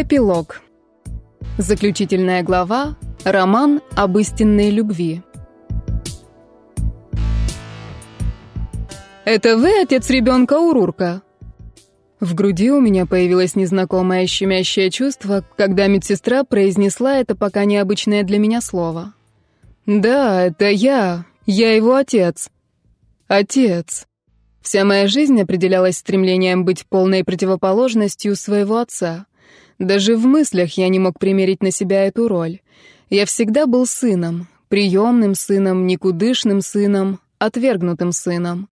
Эпилог. Заключительная глава. Роман об истинной любви. «Это вы отец ребенка Урурка?» В груди у меня появилось незнакомое щемящее чувство, когда медсестра произнесла это пока необычное для меня слово. «Да, это я. Я его отец. Отец». Вся моя жизнь определялась стремлением быть полной противоположностью своего отца. Даже в мыслях я не мог примерить на себя эту роль. Я всегда был сыном, приемным сыном, никудышным сыном, отвергнутым сыном.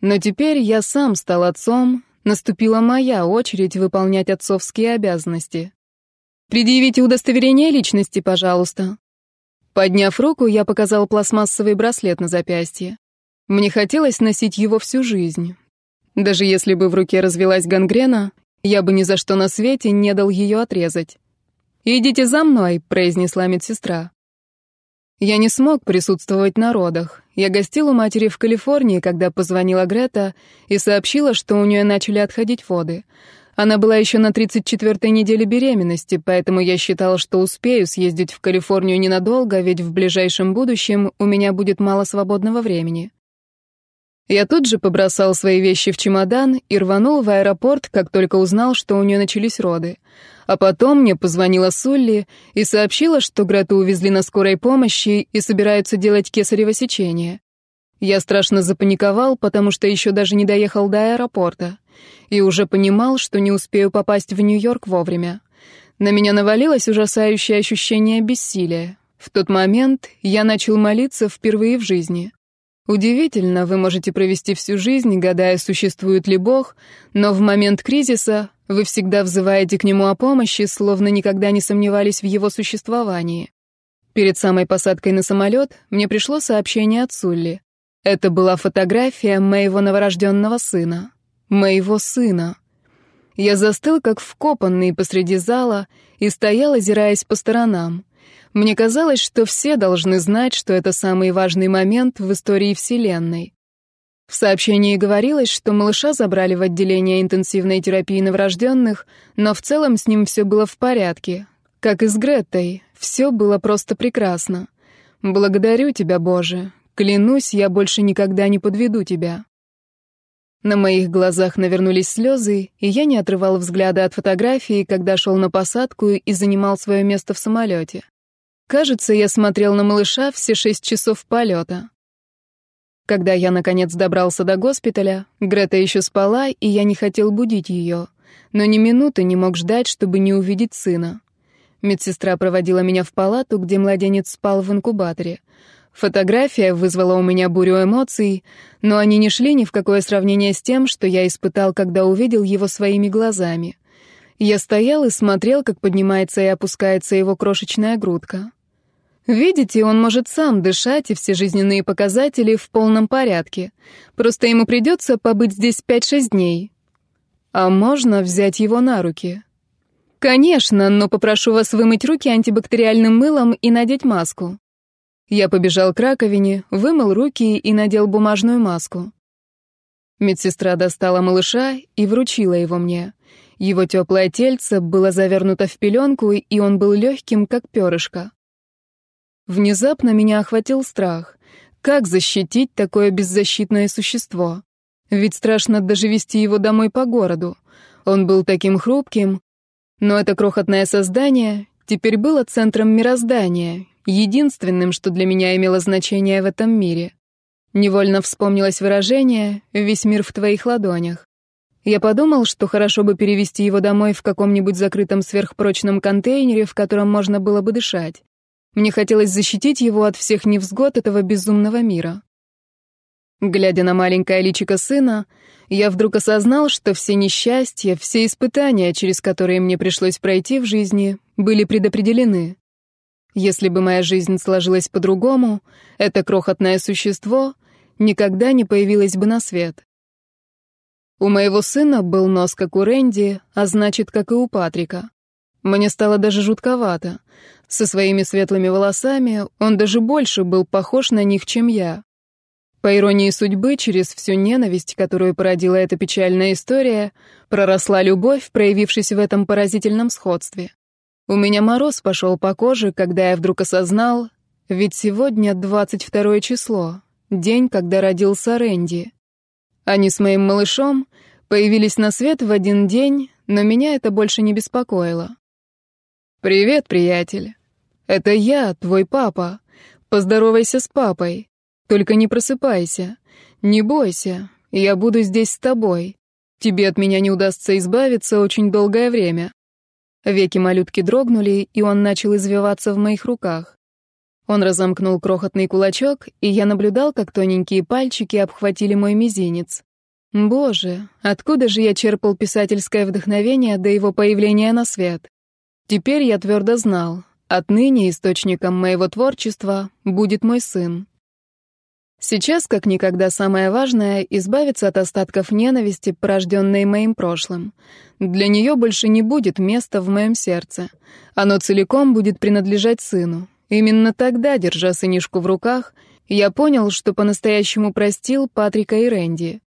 Но теперь я сам стал отцом, наступила моя очередь выполнять отцовские обязанности. «Предъявите удостоверение личности, пожалуйста». Подняв руку, я показал пластмассовый браслет на запястье. Мне хотелось носить его всю жизнь. Даже если бы в руке развелась гангрена, я бы ни за что на свете не дал ее отрезать. «Идите за мной», — произнесла медсестра. Я не смог присутствовать на родах. Я гостил у матери в Калифорнии, когда позвонила Грета и сообщила, что у нее начали отходить воды. Она была еще на 34-й неделе беременности, поэтому я считал, что успею съездить в Калифорнию ненадолго, ведь в ближайшем будущем у меня будет мало свободного времени. Я тут же побросал свои вещи в чемодан и рванул в аэропорт, как только узнал, что у нее начались роды. А потом мне позвонила Сулли и сообщила, что Грету увезли на скорой помощи и собираются делать кесарево сечение. Я страшно запаниковал, потому что еще даже не доехал до аэропорта. И уже понимал, что не успею попасть в Нью-Йорк вовремя. На меня навалилось ужасающее ощущение бессилия. В тот момент я начал молиться впервые в жизни. Удивительно, вы можете провести всю жизнь, гадая, существует ли Бог, но в момент кризиса вы всегда взываете к Нему о помощи, словно никогда не сомневались в Его существовании. Перед самой посадкой на самолет мне пришло сообщение от Сулли. Это была фотография моего новорожденного сына. Моего сына. Я застыл, как вкопанный посреди зала, и стоял, озираясь по сторонам. Мне казалось, что все должны знать, что это самый важный момент в истории Вселенной. В сообщении говорилось, что малыша забрали в отделение интенсивной терапии новорожденных, но в целом с ним все было в порядке. Как и с Греттой, все было просто прекрасно. Благодарю тебя, Боже. Клянусь, я больше никогда не подведу тебя. На моих глазах навернулись слезы, и я не отрывал взгляда от фотографии, когда шел на посадку и занимал свое место в самолете. Кажется, я смотрел на малыша все шесть часов полета. Когда я, наконец, добрался до госпиталя, Грета еще спала, и я не хотел будить ее, но ни минуты не мог ждать, чтобы не увидеть сына. Медсестра проводила меня в палату, где младенец спал в инкубаторе. Фотография вызвала у меня бурю эмоций, но они не шли ни в какое сравнение с тем, что я испытал, когда увидел его своими глазами. Я стоял и смотрел, как поднимается и опускается его крошечная грудка. Видите, он может сам дышать, и все жизненные показатели в полном порядке. Просто ему придется побыть здесь 5-6 дней. А можно взять его на руки? Конечно, но попрошу вас вымыть руки антибактериальным мылом и надеть маску. Я побежал к раковине, вымыл руки и надел бумажную маску. Медсестра достала малыша и вручила его мне. Его теплое тельце было завернуто в пеленку, и он был легким, как перышко. Внезапно меня охватил страх. Как защитить такое беззащитное существо? Ведь страшно даже вести его домой по городу. Он был таким хрупким, но это крохотное создание теперь было центром мироздания, единственным, что для меня имело значение в этом мире. Невольно вспомнилось выражение «весь мир в твоих ладонях». Я подумал, что хорошо бы перевести его домой в каком-нибудь закрытом сверхпрочном контейнере, в котором можно было бы дышать. Мне хотелось защитить его от всех невзгод этого безумного мира. Глядя на маленькое личико сына, я вдруг осознал, что все несчастья, все испытания, через которые мне пришлось пройти в жизни, были предопределены. Если бы моя жизнь сложилась по-другому, это крохотное существо никогда не появилось бы на свет. У моего сына был нос, как у Рэнди, а значит, как и у Патрика. Мне стало даже жутковато. Со своими светлыми волосами он даже больше был похож на них, чем я. По иронии судьбы, через всю ненависть, которую породила эта печальная история, проросла любовь, проявившись в этом поразительном сходстве. У меня мороз пошел по коже, когда я вдруг осознал, ведь сегодня 22 число, день, когда родился Рэнди. Они с моим малышом появились на свет в один день, но меня это больше не беспокоило. «Привет, приятель. Это я, твой папа. Поздоровайся с папой. Только не просыпайся. Не бойся. Я буду здесь с тобой. Тебе от меня не удастся избавиться очень долгое время». Веки малютки дрогнули, и он начал извиваться в моих руках. Он разомкнул крохотный кулачок, и я наблюдал, как тоненькие пальчики обхватили мой мизинец. Боже, откуда же я черпал писательское вдохновение до его появления на свет? Теперь я твердо знал, отныне источником моего творчества будет мой сын. Сейчас, как никогда, самое важное — избавиться от остатков ненависти, порожденной моим прошлым. Для нее больше не будет места в моем сердце. Оно целиком будет принадлежать сыну. Именно тогда, держа сынишку в руках, я понял, что по-настоящему простил Патрика и Рэнди.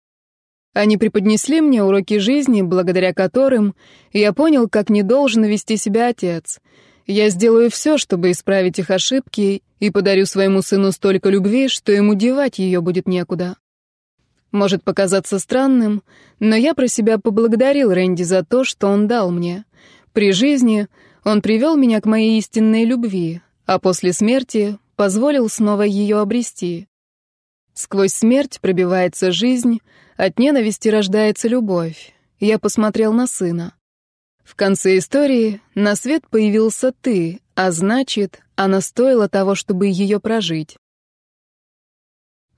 Они преподнесли мне уроки жизни, благодаря которым я понял, как не должен вести себя отец — я сделаю все, чтобы исправить их ошибки, и подарю своему сыну столько любви, что ему девать ее будет некуда. Может показаться странным, но я про себя поблагодарил Рэнди за то, что он дал мне. При жизни он привел меня к моей истинной любви, а после смерти позволил снова ее обрести. Сквозь смерть пробивается жизнь, от ненависти рождается любовь. Я посмотрел на сына. В конце истории на свет появился ты, а значит, она стоила того, чтобы ее прожить.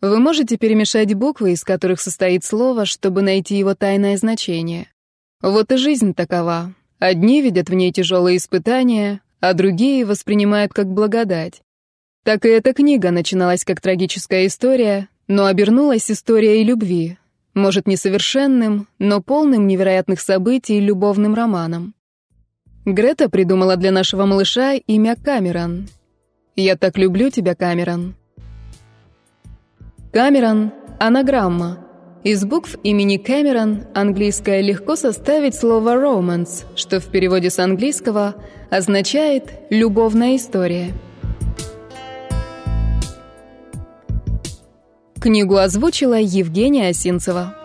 Вы можете перемешать буквы, из которых состоит слово, чтобы найти его тайное значение. Вот и жизнь такова. Одни видят в ней тяжелые испытания, а другие воспринимают как благодать. Так и эта книга начиналась как трагическая история, но обернулась историей любви, может, несовершенным, но полным невероятных событий любовным романом. Грета придумала для нашего малыша имя Камерон. «Я так люблю тебя, Камерон». Камерон — анаграмма. Из букв имени Кэмерон английское легко составить слово «romance», что в переводе с английского означает «любовная история». Книгу озвучила Евгения Осинцева.